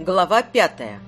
Глава пятая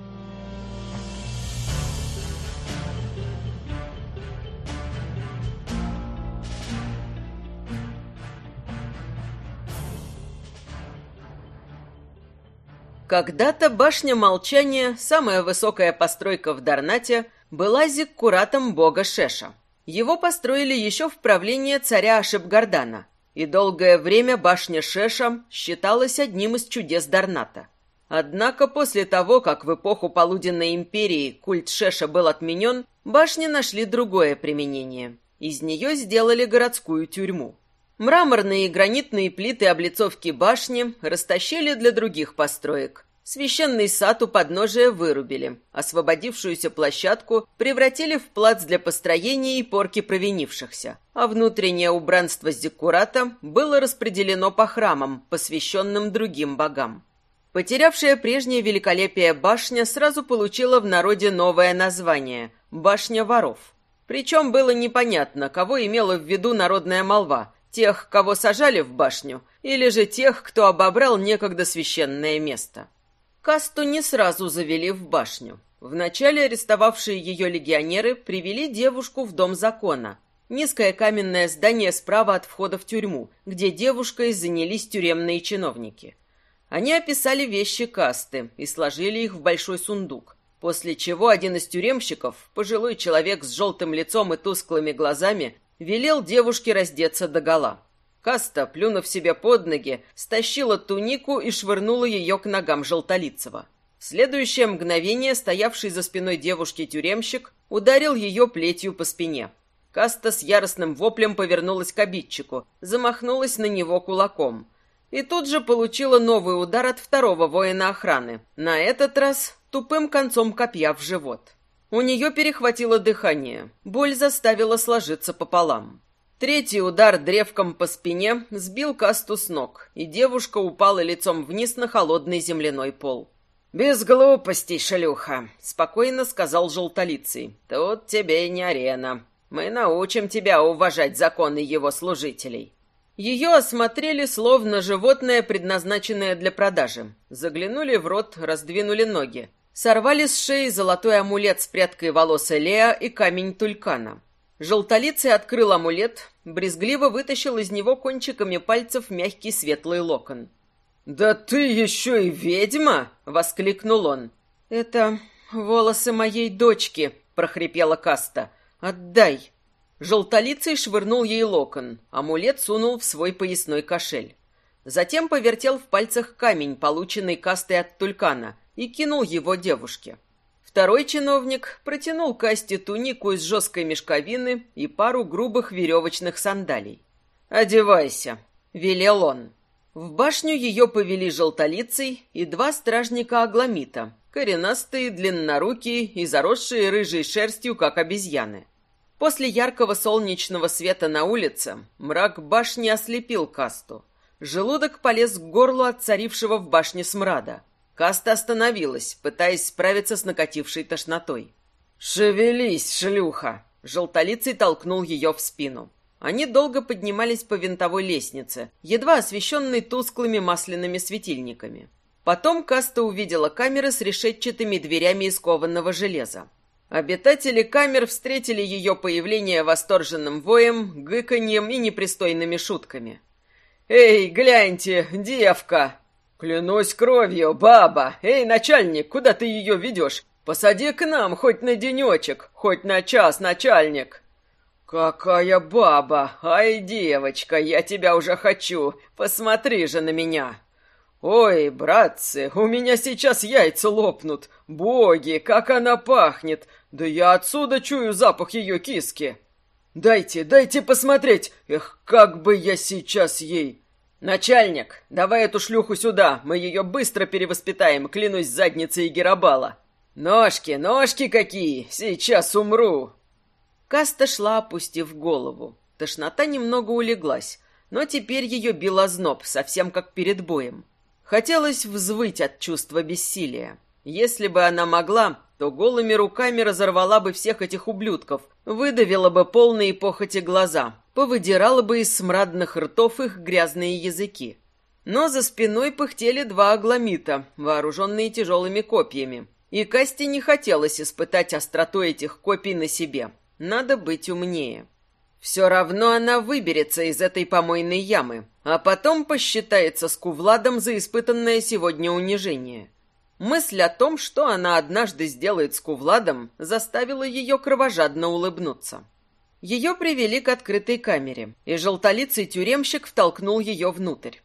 Когда-то башня молчания, самая высокая постройка в Дарнате, была зиккуратом бога Шеша. Его построили еще в правлении царя Ашепгардана, и долгое время башня Шеша считалась одним из чудес Дарната. Однако после того, как в эпоху Полуденной империи культ Шеша был отменен, башни нашли другое применение. Из нее сделали городскую тюрьму. Мраморные и гранитные плиты облицовки башни растащили для других построек. Священный сад у подножия вырубили, освободившуюся площадку превратили в плац для построения и порки провинившихся, а внутреннее убранство зиккурата было распределено по храмам, посвященным другим богам. Потерявшая прежнее великолепие башня сразу получила в народе новое название – «Башня воров». Причем было непонятно, кого имела в виду народная молва – тех, кого сажали в башню, или же тех, кто обобрал некогда священное место. Касту не сразу завели в башню. Вначале арестовавшие ее легионеры привели девушку в дом закона. Низкое каменное здание справа от входа в тюрьму, где девушкой занялись тюремные чиновники. Они описали вещи касты и сложили их в большой сундук, после чего один из тюремщиков, пожилой человек с желтым лицом и тусклыми глазами, велел девушке раздеться догола. Каста, плюнув себе под ноги, стащила тунику и швырнула ее к ногам Желтолицева. В следующее мгновение стоявший за спиной девушки тюремщик ударил ее плетью по спине. Каста с яростным воплем повернулась к обидчику, замахнулась на него кулаком. И тут же получила новый удар от второго воина охраны, на этот раз тупым концом копья в живот. У нее перехватило дыхание, боль заставила сложиться пополам. Третий удар древком по спине сбил Касту с ног, и девушка упала лицом вниз на холодный земляной пол. «Без глупостей, шлюха», — спокойно сказал желтолицый. «Тут тебе не арена. Мы научим тебя уважать законы его служителей». Ее осмотрели словно животное, предназначенное для продажи. Заглянули в рот, раздвинули ноги. Сорвали с шеи золотой амулет с прядкой волос Элеа и камень тулькана. Желтолицый открыл амулет, брезгливо вытащил из него кончиками пальцев мягкий светлый локон. «Да ты еще и ведьма!» — воскликнул он. «Это волосы моей дочки», — прохрипела Каста. «Отдай!» Желтолицый швырнул ей локон, амулет сунул в свой поясной кошель. Затем повертел в пальцах камень, полученный Кастой от Тулькана, и кинул его девушке. Второй чиновник протянул Касте тунику из жесткой мешковины и пару грубых веревочных сандалий. «Одевайся», — велел он. В башню ее повели желтолицей и два стражника Агламита, коренастые, длиннорукие и заросшие рыжей шерстью, как обезьяны. После яркого солнечного света на улице мрак башни ослепил Касту. Желудок полез к горлу от царившего в башне смрада. Каста остановилась, пытаясь справиться с накатившей тошнотой. «Шевелись, шлюха!» Желтолицый толкнул ее в спину. Они долго поднимались по винтовой лестнице, едва освещенной тусклыми масляными светильниками. Потом Каста увидела камеры с решетчатыми дверями из кованого железа. Обитатели камер встретили ее появление восторженным воем, гыканьем и непристойными шутками. «Эй, гляньте, девка!» «Клянусь кровью, баба! Эй, начальник, куда ты ее ведешь? Посади к нам хоть на денечек, хоть на час, начальник!» «Какая баба! Ай, девочка, я тебя уже хочу! Посмотри же на меня!» «Ой, братцы, у меня сейчас яйца лопнут! Боги, как она пахнет! Да я отсюда чую запах ее киски!» «Дайте, дайте посмотреть! Эх, как бы я сейчас ей!» «Начальник, давай эту шлюху сюда, мы ее быстро перевоспитаем, клянусь задницей Герабала». «Ножки, ножки какие! Сейчас умру!» Каста шла, опустив голову. Тошнота немного улеглась, но теперь ее бил озноб, совсем как перед боем. Хотелось взвыть от чувства бессилия. Если бы она могла, то голыми руками разорвала бы всех этих ублюдков, выдавила бы полные похоти глаза, повыдирала бы из смрадных ртов их грязные языки. Но за спиной пыхтели два агламита, вооруженные тяжелыми копьями. И Касте не хотелось испытать остроту этих копий на себе. Надо быть умнее. Все равно она выберется из этой помойной ямы, а потом посчитается с Кувладом за испытанное сегодня унижение. Мысль о том, что она однажды сделает с Кувладом, заставила ее кровожадно улыбнуться. Ее привели к открытой камере, и желтолицый тюремщик втолкнул ее внутрь.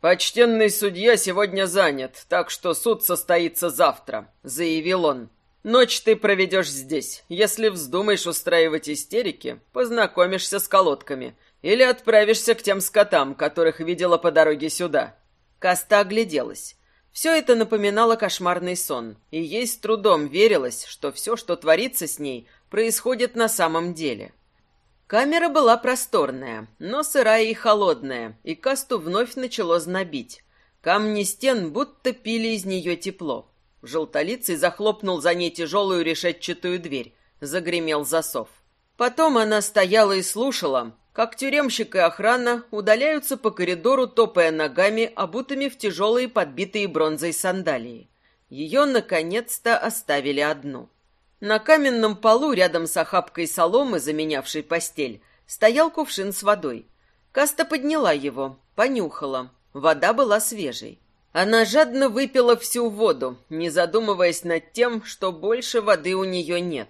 «Почтенный судья сегодня занят, так что суд состоится завтра», — заявил он. «Ночь ты проведешь здесь. Если вздумаешь устраивать истерики, познакомишься с колодками или отправишься к тем скотам, которых видела по дороге сюда». Каста огляделась. Все это напоминало кошмарный сон, и ей с трудом верилось, что все, что творится с ней, происходит на самом деле. Камера была просторная, но сырая и холодная, и Касту вновь начало знобить. Камни стен будто пили из нее тепло. Желтолицый захлопнул за ней тяжелую решетчатую дверь. Загремел засов. Потом она стояла и слушала, как тюремщик и охрана удаляются по коридору, топая ногами, обутыми в тяжелые подбитые бронзой сандалии. Ее, наконец-то, оставили одну. На каменном полу, рядом с охапкой соломы, заменявшей постель, стоял кувшин с водой. Каста подняла его, понюхала. Вода была свежей. Она жадно выпила всю воду, не задумываясь над тем, что больше воды у нее нет.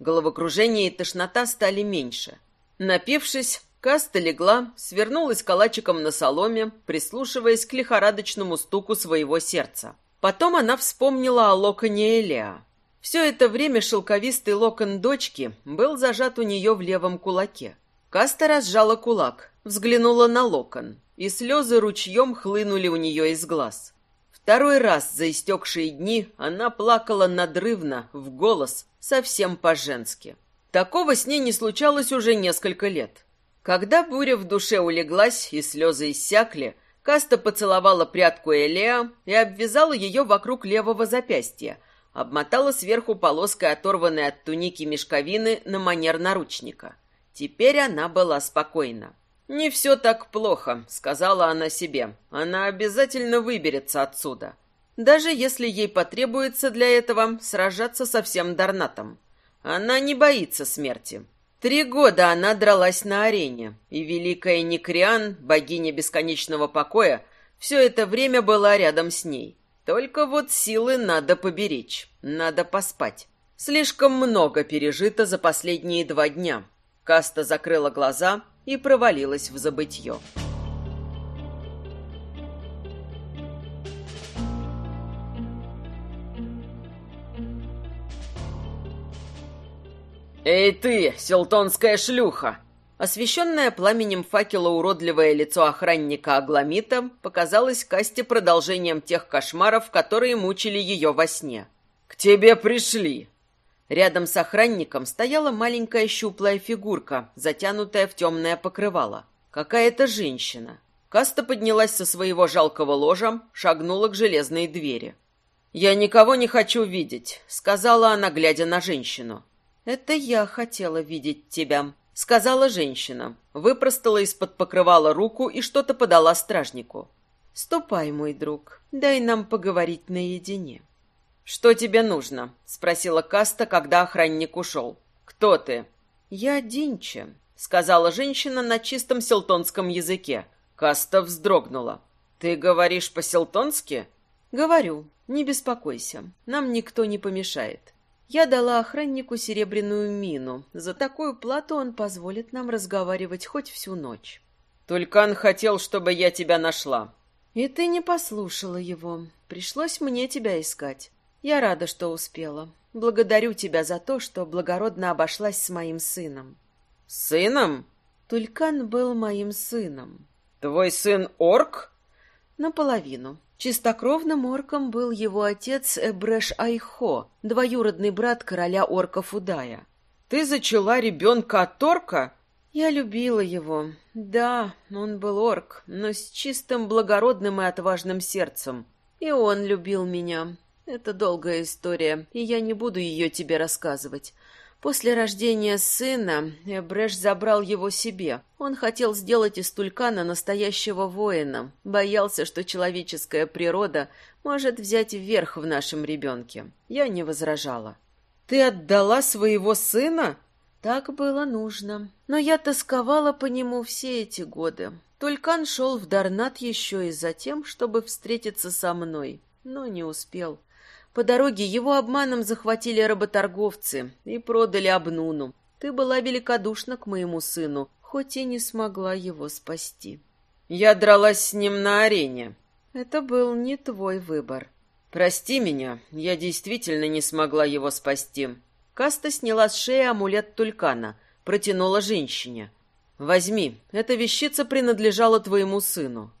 Головокружение и тошнота стали меньше. Напившись, Каста легла, свернулась калачиком на соломе, прислушиваясь к лихорадочному стуку своего сердца. Потом она вспомнила о локоне Элеа. Все это время шелковистый локон дочки был зажат у нее в левом кулаке. Каста разжала кулак, взглянула на локон, и слезы ручьем хлынули у нее из глаз. Второй раз за истекшие дни она плакала надрывно, в голос, совсем по-женски. Такого с ней не случалось уже несколько лет. Когда буря в душе улеглась и слезы иссякли, Каста поцеловала прядку Элеа и обвязала ее вокруг левого запястья, обмотала сверху полоской оторванной от туники мешковины на манер наручника. Теперь она была спокойна. «Не все так плохо», — сказала она себе. «Она обязательно выберется отсюда. Даже если ей потребуется для этого сражаться со всем Дарнатом. Она не боится смерти. Три года она дралась на арене, и великая Никриан, богиня бесконечного покоя, все это время была рядом с ней. Только вот силы надо поберечь, надо поспать. Слишком много пережито за последние два дня. Каста закрыла глаза и провалилась в забытье. «Эй ты, селтонская шлюха!» Освещенное пламенем факела уродливое лицо охранника Агламита показалось Касте продолжением тех кошмаров, которые мучили ее во сне. «К тебе пришли!» Рядом с охранником стояла маленькая щуплая фигурка, затянутая в темное покрывало. Какая-то женщина. Каста поднялась со своего жалкого ложа, шагнула к железной двери. «Я никого не хочу видеть», — сказала она, глядя на женщину. «Это я хотела видеть тебя», — сказала женщина. Выпростала из-под покрывала руку и что-то подала стражнику. «Ступай, мой друг, дай нам поговорить наедине». «Что тебе нужно?» — спросила Каста, когда охранник ушел. «Кто ты?» «Я Динча», — сказала женщина на чистом селтонском языке. Каста вздрогнула. «Ты говоришь по-селтонски?» «Говорю. Не беспокойся. Нам никто не помешает. Я дала охраннику серебряную мину. За такую плату он позволит нам разговаривать хоть всю ночь. Тулькан хотел, чтобы я тебя нашла. И ты не послушала его. Пришлось мне тебя искать. Я рада, что успела. Благодарю тебя за то, что благородно обошлась с моим сыном. Сыном? Тулькан был моим сыном. Твой сын орк? Наполовину. Чистокровным орком был его отец Эбреш Айхо, двоюродный брат короля орков Удая. «Ты зачала ребенка от орка?» Я любила его. Да, он был орк, но с чистым, благородным и отважным сердцем. И он любил меня. Это долгая история, и я не буду ее тебе рассказывать. После рождения сына Эбреш забрал его себе. Он хотел сделать из Тулькана настоящего воина, боялся, что человеческая природа может взять вверх в нашем ребенке. Я не возражала. «Ты отдала своего сына?» Так было нужно. Но я тосковала по нему все эти годы. Тулькан шел в Дарнат еще и за тем, чтобы встретиться со мной, но не успел. По дороге его обманом захватили работорговцы и продали Абнуну. Ты была великодушна к моему сыну, хоть и не смогла его спасти. Я дралась с ним на арене. Это был не твой выбор. Прости меня, я действительно не смогла его спасти. Каста сняла с шеи амулет Тулькана, протянула женщине. Возьми, эта вещица принадлежала твоему сыну.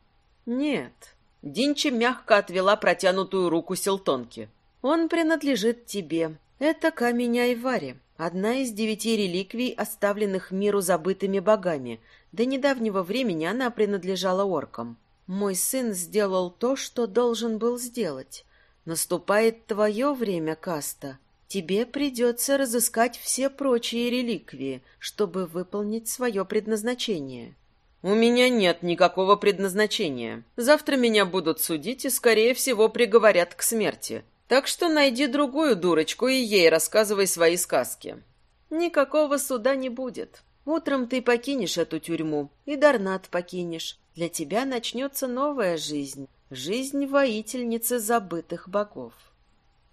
Нет. Динчи мягко отвела протянутую руку Селтонки. Он принадлежит тебе. Это камень Айвари, одна из девяти реликвий, оставленных миру забытыми богами. До недавнего времени она принадлежала оркам. Мой сын сделал то, что должен был сделать. Наступает твое время, Каста. Тебе придется разыскать все прочие реликвии, чтобы выполнить свое предназначение. У меня нет никакого предназначения. Завтра меня будут судить и, скорее всего, приговорят к смерти. Так что найди другую дурочку и ей рассказывай свои сказки. Никакого суда не будет. Утром ты покинешь эту тюрьму, и Дарнат покинешь. Для тебя начнется новая жизнь, жизнь воительницы забытых богов.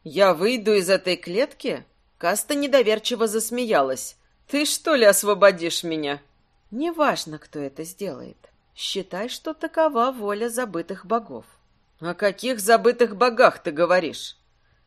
Я выйду из этой клетки? Каста недоверчиво засмеялась. Ты что ли освободишь меня? Неважно, кто это сделает. Считай, что такова воля забытых богов. О каких забытых богах ты говоришь?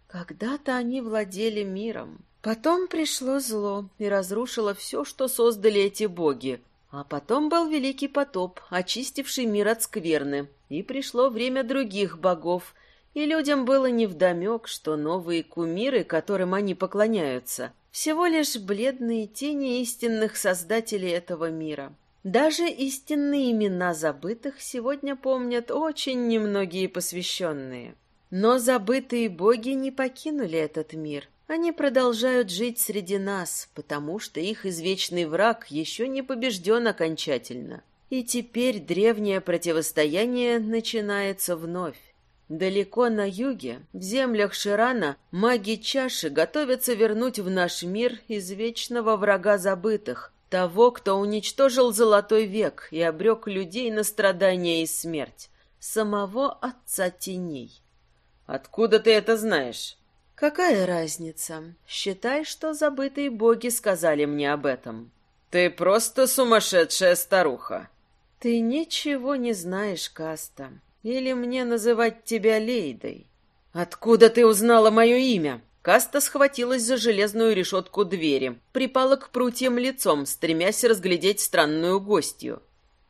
Когда-то они владели миром. Потом пришло зло и разрушило все, что создали эти боги. А потом был великий потоп, очистивший мир от скверны. И пришло время других богов, и людям было невдомек, что новые кумиры, которым они поклоняются, всего лишь бледные тени истинных создателей этого мира. Даже истинные имена забытых сегодня помнят очень немногие посвященные. Но забытые боги не покинули этот мир. Они продолжают жить среди нас, потому что их извечный враг еще не побежден окончательно. И теперь древнее противостояние начинается вновь. Далеко на юге, в землях Ширана, маги чаши готовятся вернуть в наш мир извечного врага забытых, того, кто уничтожил Золотой век и обрек людей на страдания и смерть, самого Отца Теней. Откуда ты это знаешь? Какая разница? Считай, что забытые боги сказали мне об этом. Ты просто сумасшедшая старуха. Ты ничего не знаешь, Каста. Или мне называть тебя Лейдой? Откуда ты узнала мое имя? Каста схватилась за железную решетку двери, припала к прутьям лицом, стремясь разглядеть странную гостью.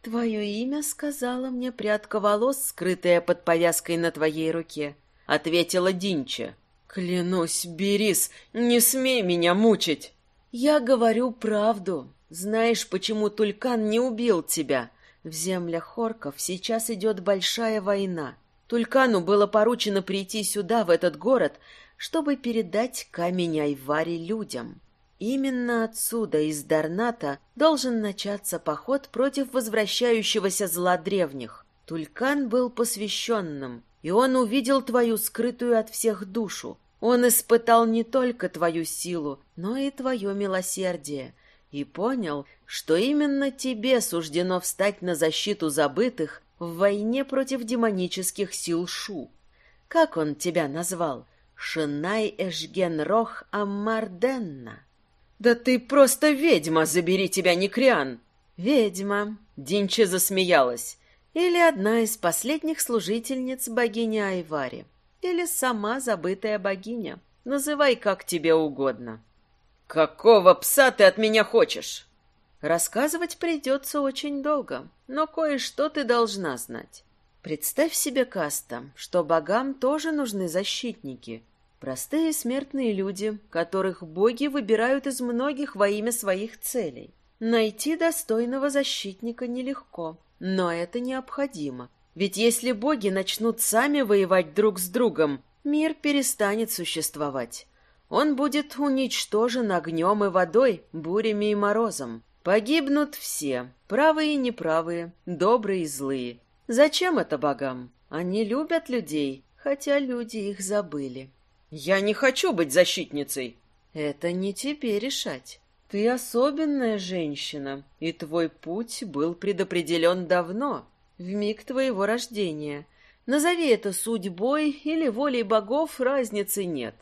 «Твое имя сказала мне прядка волос, скрытая под повязкой на твоей руке. — ответила Динча. «Клянусь, Берис, не смей меня мучить!» «Я говорю правду. Знаешь, почему Тулькан не убил тебя? В землях Хорков сейчас идет большая война. Тулькану было поручено прийти сюда, в этот город, чтобы передать камень Айвари людям. Именно отсюда, из Дарната, должен начаться поход против возвращающегося зла древних. Тулькан был посвященным, и он увидел твою скрытую от всех душу. Он испытал не только твою силу, но и твое милосердие, и понял, что именно тебе суждено встать на защиту забытых в войне против демонических сил Шу. Как он тебя назвал? Шинай Эшген Рох Аммарденна. Да ты просто ведьма, забери тебя, Некриан. Ведьма. Динча засмеялась. Или одна из последних служительниц богини Айвари. Или сама забытая богиня. Называй как тебе угодно. «Какого пса ты от меня хочешь?» Рассказывать придется очень долго, но кое-что ты должна знать. Представь себе, Каста, что богам тоже нужны защитники. Простые смертные люди, которых боги выбирают из многих во имя своих целей. Найти достойного защитника нелегко. Но это необходимо. Ведь если боги начнут сами воевать друг с другом, мир перестанет существовать. Он будет уничтожен огнем и водой, бурями и морозом. Погибнут все, правые и неправые, добрые и злые. Зачем это богам? Они любят людей, хотя люди их забыли. Я не хочу быть защитницей. Это не тебе решать. Ты особенная женщина, и твой путь был предопределен давно, в миг твоего рождения. Назови это судьбой или волей богов, разницы нет.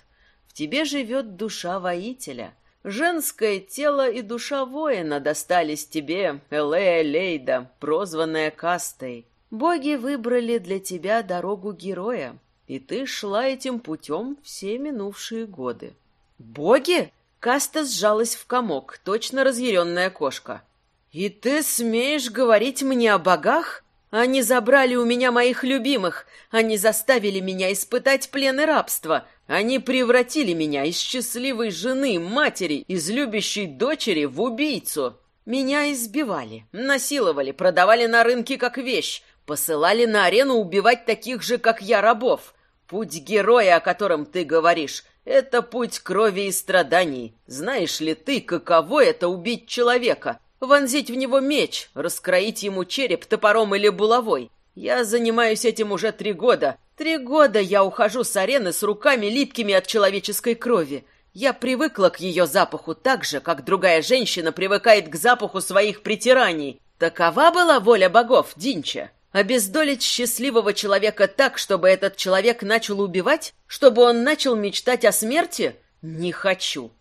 В тебе живет душа воителя. Женское тело и душа воина достались тебе, Элея Лейда, прозванная Кастой. Боги выбрали для тебя дорогу героя, и ты шла этим путем все минувшие годы. «Боги?» Каста сжалась в комок, точно разъяренная кошка. «И ты смеешь говорить мне о богах? Они забрали у меня моих любимых, они заставили меня испытать плен и рабство, они превратили меня из счастливой жены, матери, из любящей дочери в убийцу. Меня избивали, насиловали, продавали на рынке как вещь, посылали на арену убивать таких же, как я, рабов. Путь героя, о котором ты говоришь, это путь крови и страданий. Знаешь ли ты, каково это убить человека? Вонзить в него меч, раскроить ему череп топором или булавой. Я занимаюсь этим уже три года. Три года я ухожу с арены с руками липкими от человеческой крови. Я привыкла к ее запаху так же, как другая женщина привыкает к запаху своих притираний. Такова была воля богов, Динча. Обездолить счастливого человека так, чтобы этот человек начал убивать? Чтобы он начал мечтать о смерти? Не хочу.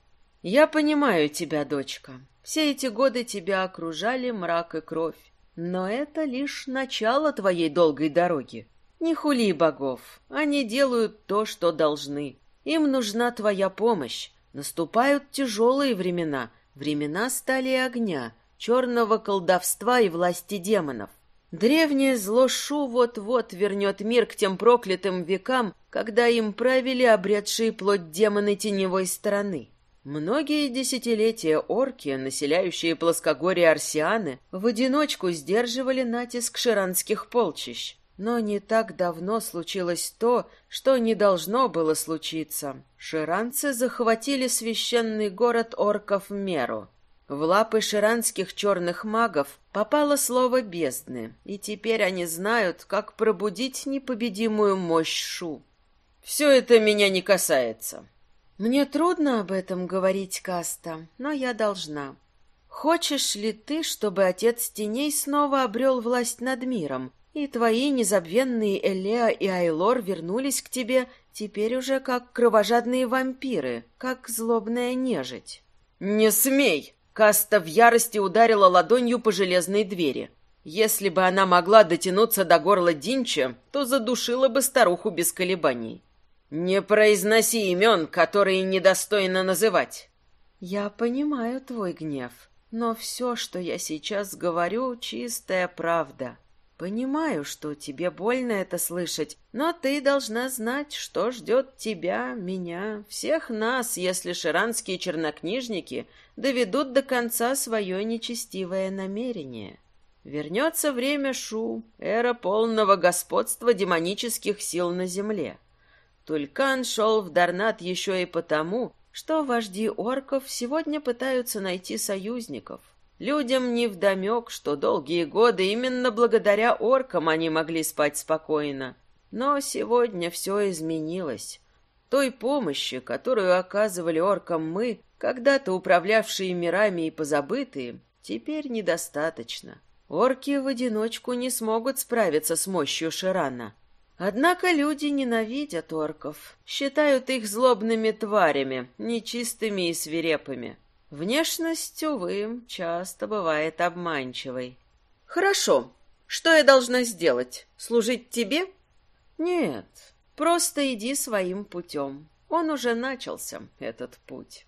Я понимаю тебя, дочка. Все эти годы тебя окружали мрак и кровь. Но это лишь начало твоей долгой дороги. Не хули богов. Они делают то, что должны. Им нужна твоя помощь. Наступают тяжелые времена. Времена стали огня, черного колдовства и власти демонов. Древнее зло Шу вот-вот вернет мир к тем проклятым векам, когда им правили обретшие плоть демоны теневой стороны. Многие десятилетия орки, населяющие плоскогорье Арсианы, в одиночку сдерживали натиск ширанских полчищ. Но не так давно случилось то, что не должно было случиться. Ширанцы захватили священный город орков Меру — в лапы ширанских черных магов попало слово бездны, и теперь они знают, как пробудить непобедимую мощь Шу. Все это меня не касается. Мне трудно об этом говорить, Каста, но я должна. Хочешь ли ты, чтобы Отец Теней снова обрел власть над миром, и твои незабвенные Элеа и Айлор вернулись к тебе теперь уже как кровожадные вампиры, как злобная нежить? «Не смей!» Каста в ярости ударила ладонью по железной двери. Если бы она могла дотянуться до горла Динча, то задушила бы старуху без колебаний. «Не произноси имен, которые недостойно называть». «Я понимаю твой гнев, но все, что я сейчас говорю, чистая правда. Понимаю, что тебе больно это слышать, но ты должна знать, что ждет тебя, меня, всех нас, если ширанские чернокнижники доведут до конца свое нечестивое намерение. Вернется время Шу, эра полного господства демонических сил на земле. Тулькан шел в Дарнат еще и потому, что вожди орков сегодня пытаются найти союзников. Людям невдомек, что долгие годы именно благодаря оркам они могли спать спокойно. Но сегодня все изменилось. Той помощи, которую оказывали оркам мы, когда-то управлявшие мирами и позабытые, теперь недостаточно. Орки в одиночку не смогут справиться с мощью Ширана. Однако люди ненавидят орков, считают их злобными тварями, нечистыми и свирепыми. Внешность, увы, часто бывает обманчивой. Хорошо. Что я должна сделать? Служить тебе? Нет, просто иди своим путем. Он уже начался, этот путь.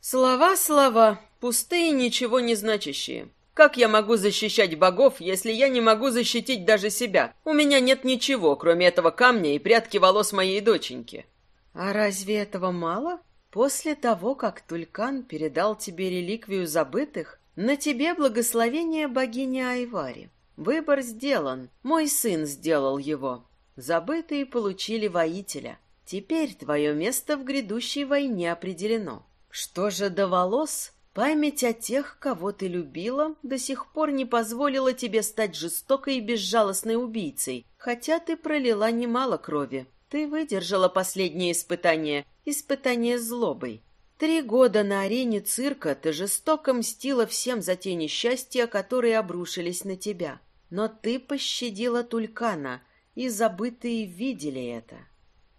Слова, слова, пустые, ничего не значащие. Как я могу защищать богов, если я не могу защитить даже себя? У меня нет ничего, кроме этого камня и прядки волос моей доченьки. А разве этого мало? После того, как Тулькан передал тебе реликвию забытых, на тебе благословение богини Айвари. Выбор сделан, мой сын сделал его. Забытые получили воителя. Теперь твое место в грядущей войне определено. Что же до волос, память о тех, кого ты любила, до сих пор не позволила тебе стать жестокой и безжалостной убийцей, хотя ты пролила немало крови. Ты выдержала последнее испытание, испытание злобой. Три года на арене цирка ты жестоко мстила всем за те несчастья, которые обрушились на тебя. Но ты пощадила Тулькана, и забытые видели это.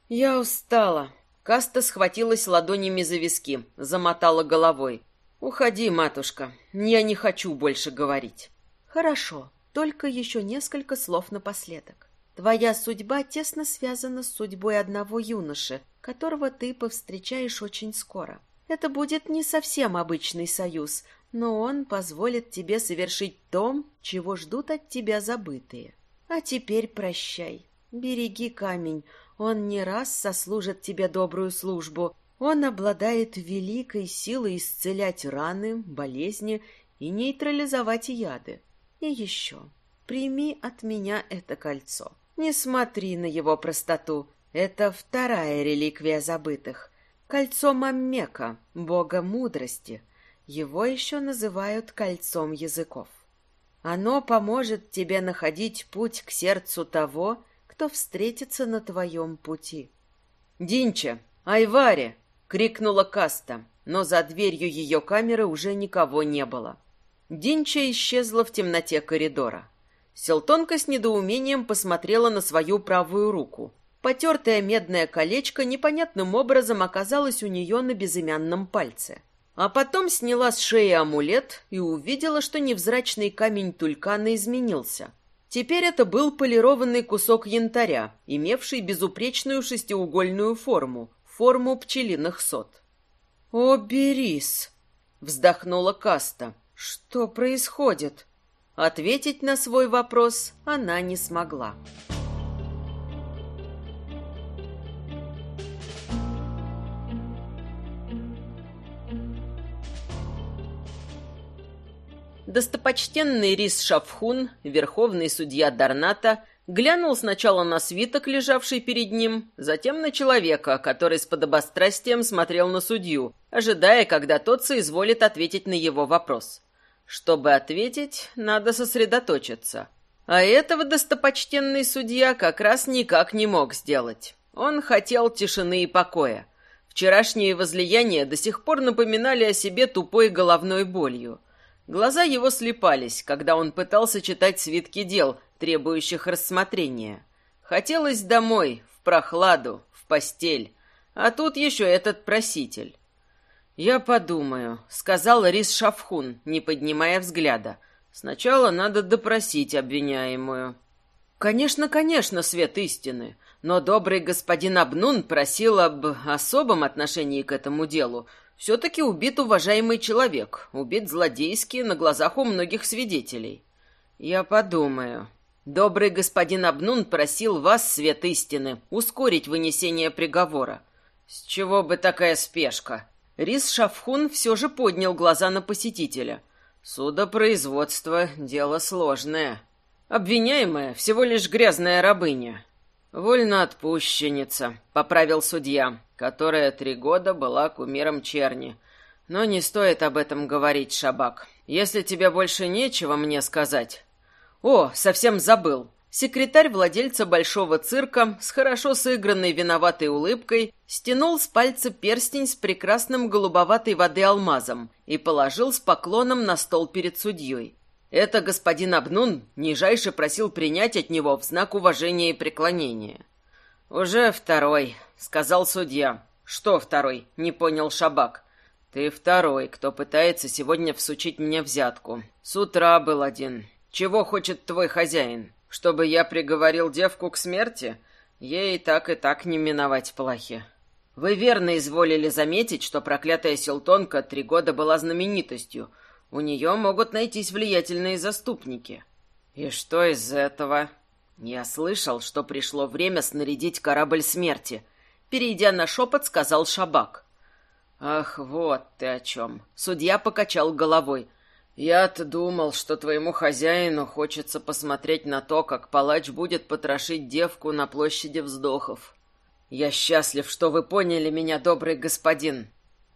Я устала. Каста схватилась ладонями за виски, замотала головой. «Уходи, матушка, я не хочу больше говорить». «Хорошо, только еще несколько слов напоследок. Твоя судьба тесно связана с судьбой одного юноши, которого ты повстречаешь очень скоро. Это будет не совсем обычный союз, но он позволит тебе совершить то, чего ждут от тебя забытые. А теперь прощай. Береги камень, он не раз сослужит тебе добрую службу. Он обладает великой силой исцелять раны, болезни и нейтрализовать яды. И еще, прими от меня это кольцо. Не смотри на его простоту. Это вторая реликвия забытых. Кольцо Маммека, бога мудрости. Его еще называют кольцом языков. Оно поможет тебе находить путь к сердцу того, кто встретится на твоем пути. «Динча! Айваре!» — крикнула Каста, но за дверью ее камеры уже никого не было. Динча исчезла в темноте коридора. Селтонка с недоумением посмотрела на свою правую руку. Потертое медное колечко непонятным образом оказалось у нее на безымянном пальце. А потом сняла с шеи амулет и увидела, что невзрачный камень тулькана изменился — Теперь это был полированный кусок янтаря, имевший безупречную шестиугольную форму, форму пчелиных сот. «О, Берис!» — вздохнула Каста. «Что происходит?» Ответить на свой вопрос она не смогла. Достопочтенный Рис Шафхун, верховный судья Дарната, глянул сначала на свиток, лежавший перед ним, затем на человека, который с подобострастием смотрел на судью, ожидая, когда тот соизволит ответить на его вопрос. Чтобы ответить, надо сосредоточиться. А этого достопочтенный судья как раз никак не мог сделать. Он хотел тишины и покоя. Вчерашние возлияния до сих пор напоминали о себе тупой головной болью – Глаза его слепались, когда он пытался читать свитки дел, требующих рассмотрения. Хотелось домой, в прохладу, в постель. А тут еще этот проситель. «Я подумаю», — сказал Рис Шафхун, не поднимая взгляда. «Сначала надо допросить обвиняемую». «Конечно, конечно, свет истины. Но добрый господин Абнун просил об особом отношении к этому делу, все-таки убит уважаемый человек, убит злодейски на глазах у многих свидетелей. Я подумаю. Добрый господин Абнун просил вас, свет истины, ускорить вынесение приговора. С чего бы такая спешка? Рис Шафхун все же поднял глаза на посетителя. Судопроизводство — дело сложное. Обвиняемая всего лишь грязная рабыня. «Вольноотпущенница», — поправил судья, которая три года была кумиром черни. «Но не стоит об этом говорить, Шабак. Если тебе больше нечего мне сказать...» «О, совсем забыл!» Секретарь владельца большого цирка с хорошо сыгранной виноватой улыбкой стянул с пальца перстень с прекрасным голубоватой воды алмазом и положил с поклоном на стол перед судьей. Это господин Абнун нижайше просил принять от него в знак уважения и преклонения. «Уже второй», — сказал судья. «Что второй?» — не понял Шабак. «Ты второй, кто пытается сегодня всучить мне взятку. С утра был один. Чего хочет твой хозяин? Чтобы я приговорил девку к смерти? Ей так и так не миновать плохи». Вы верно изволили заметить, что проклятая Силтонка три года была знаменитостью — у нее могут найтись влиятельные заступники. И что из этого? Я слышал, что пришло время снарядить корабль смерти. Перейдя на шепот, сказал Шабак. Ах, вот ты о чем. Судья покачал головой. Я-то думал, что твоему хозяину хочется посмотреть на то, как палач будет потрошить девку на площади вздохов. Я счастлив, что вы поняли меня, добрый господин.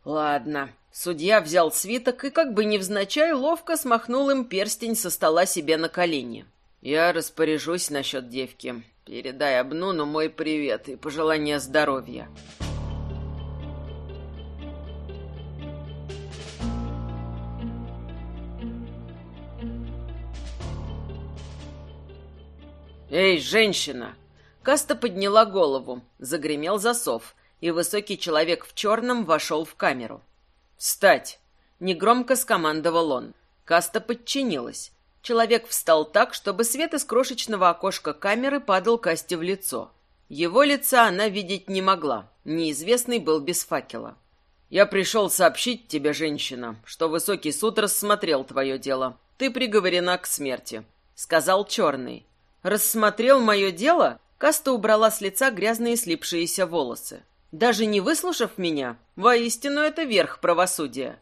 Ладно. Судья взял свиток и, как бы невзначай, ловко смахнул им перстень со стола себе на колени. Я распоряжусь насчет девки. Передай Абнуну мой привет и пожелание здоровья. «Эй, женщина!» Каста подняла голову, загремел засов, и высокий человек в черном вошел в камеру. «Встать!» — негромко скомандовал он. Каста подчинилась. Человек встал так, чтобы свет из крошечного окошка камеры падал Касте в лицо. Его лица она видеть не могла, неизвестный был без факела. «Я пришел сообщить тебе, женщина, что высокий суд рассмотрел твое дело. Ты приговорена к смерти», — сказал черный. Рассмотрел мое дело, Каста убрала с лица грязные слипшиеся волосы. Даже не выслушав меня, воистину это верх правосудия.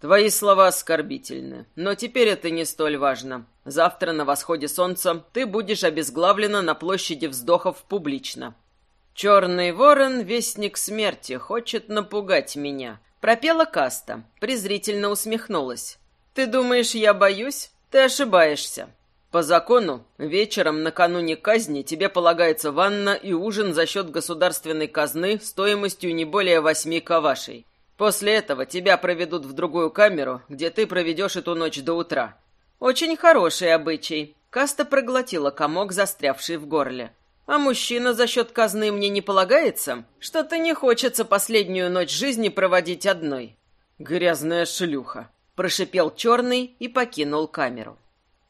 Твои слова оскорбительны, но теперь это не столь важно. Завтра на восходе солнца ты будешь обезглавлена на площади вздохов публично. Черный ворон, вестник смерти, хочет напугать меня. Пропела Каста, презрительно усмехнулась. Ты думаешь, я боюсь? Ты ошибаешься. По закону, вечером накануне казни тебе полагается ванна и ужин за счет государственной казны стоимостью не более восьми кавашей. После этого тебя проведут в другую камеру, где ты проведешь эту ночь до утра. Очень хороший обычай. Каста проглотила комок, застрявший в горле. А мужчина за счет казны мне не полагается? Что-то не хочется последнюю ночь жизни проводить одной. Грязная шлюха. Прошипел черный и покинул камеру.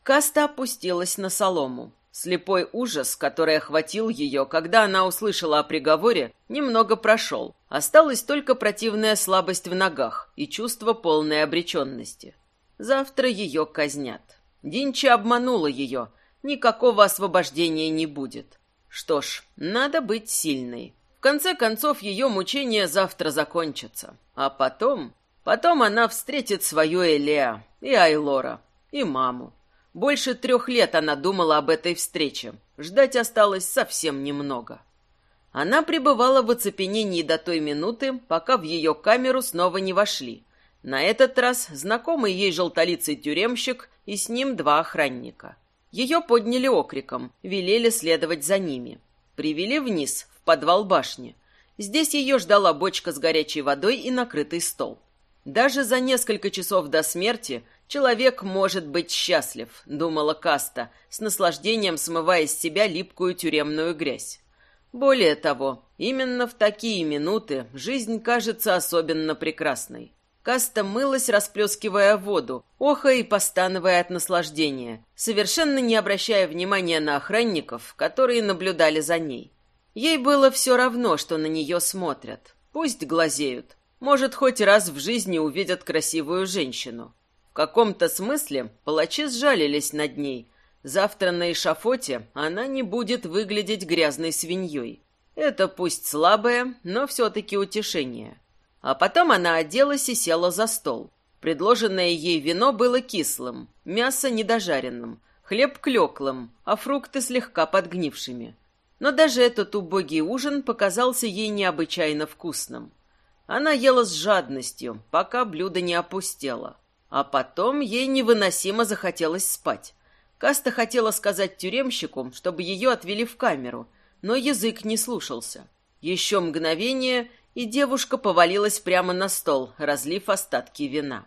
Каста опустилась на солому. Слепой ужас, который охватил ее, когда она услышала о приговоре, немного прошел. Осталась только противная слабость в ногах и чувство полной обреченности. Завтра ее казнят. Динча обманула ее. Никакого освобождения не будет. Что ж, надо быть сильной. В конце концов, ее мучения завтра закончатся. А потом... Потом она встретит свою Элеа и Айлора, и маму. Больше трех лет она думала об этой встрече. Ждать осталось совсем немного. Она пребывала в оцепенении до той минуты, пока в ее камеру снова не вошли. На этот раз знакомый ей желтолицый тюремщик и с ним два охранника. Ее подняли окриком, велели следовать за ними. Привели вниз, в подвал башни. Здесь ее ждала бочка с горячей водой и накрытый стол. Даже за несколько часов до смерти – «Человек может быть счастлив», — думала Каста, с наслаждением смывая с себя липкую тюремную грязь. Более того, именно в такие минуты жизнь кажется особенно прекрасной. Каста мылась, расплескивая воду, охая и постановая от наслаждения, совершенно не обращая внимания на охранников, которые наблюдали за ней. Ей было все равно, что на нее смотрят. Пусть глазеют. Может, хоть раз в жизни увидят красивую женщину каком-то смысле палачи сжалились над ней. Завтра на эшафоте она не будет выглядеть грязной свиньей. Это пусть слабое, но все-таки утешение. А потом она оделась и села за стол. Предложенное ей вино было кислым, мясо недожаренным, хлеб клеклым, а фрукты слегка подгнившими. Но даже этот убогий ужин показался ей необычайно вкусным. Она ела с жадностью, пока блюдо не опустело. А потом ей невыносимо захотелось спать. Каста хотела сказать тюремщику, чтобы ее отвели в камеру, но язык не слушался. Еще мгновение, и девушка повалилась прямо на стол, разлив остатки вина.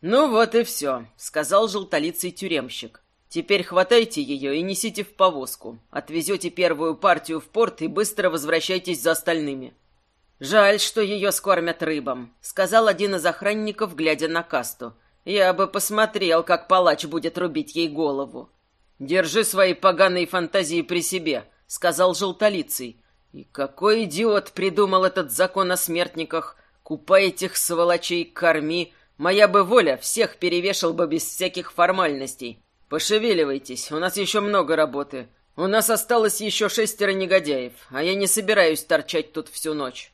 «Ну вот и все», — сказал желтолицый тюремщик. «Теперь хватайте ее и несите в повозку. Отвезете первую партию в порт и быстро возвращайтесь за остальными». «Жаль, что ее скормят рыбам», — сказал один из охранников, глядя на касту. «Я бы посмотрел, как палач будет рубить ей голову». «Держи свои поганые фантазии при себе», — сказал желтолицый. «И какой идиот придумал этот закон о смертниках? Купай этих сволочей, корми. Моя бы воля всех перевешал бы без всяких формальностей. Пошевеливайтесь, у нас еще много работы. У нас осталось еще шестеро негодяев, а я не собираюсь торчать тут всю ночь».